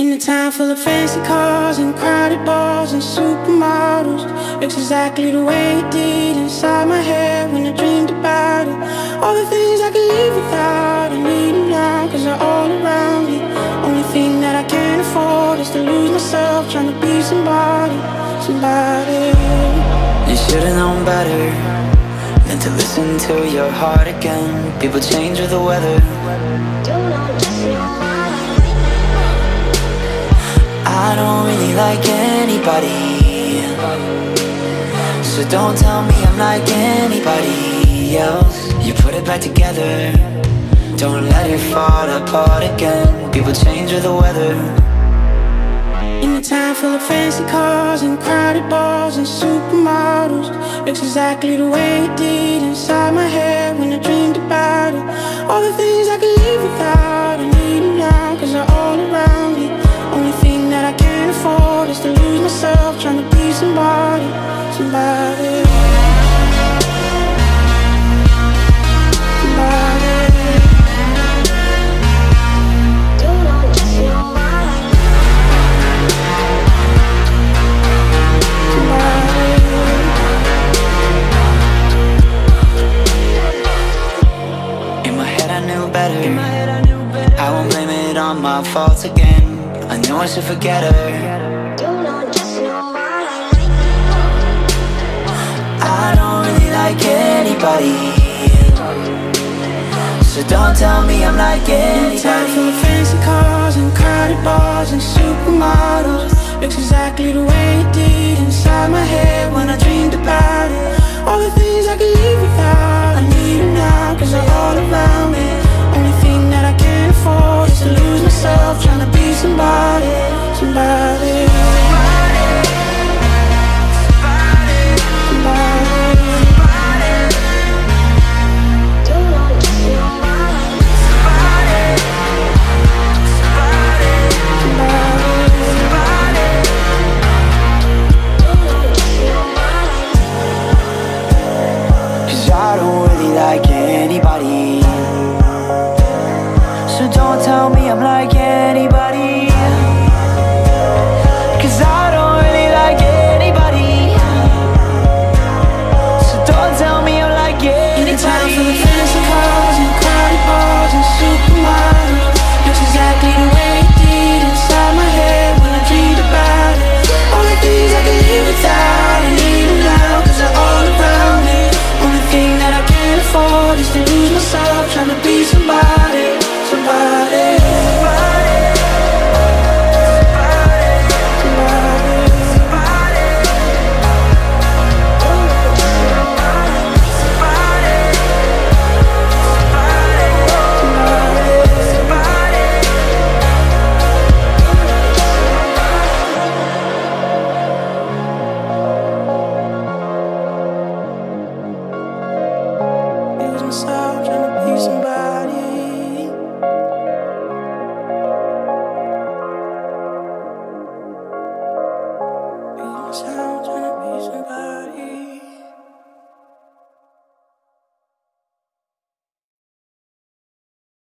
In a town full of fancy cars and crowded bars and supermodels. Looks exactly the way it did inside my head when I dreamed about it. All the things I could live without, I need them now cause they're all around me. Only thing that I can't afford is to lose myself trying to be somebody, somebody. You should've known better than to listen to your heart again. People change with the weather I don't really like anybody. So don't tell me I'm like anybody else. You put it back together. Don't let it fall apart again. People change with the weather. In a town full of fancy cars and crowded bars and supermodels. Looks exactly the way it did inside my head when I dreamed about it. All the things I could somebody. In my head I knew better. I won't blame it on my faults again. I know I should forget her anybody So don't tell me I'm like Time. Anybody of fancy cars and crowded bars and supermodels. Looks exactly the way it did inside my head when I dreamed don't tell me I'm like anybody. I don't really like anybody. So don't tell me I'm like anybody Anytime for the finish,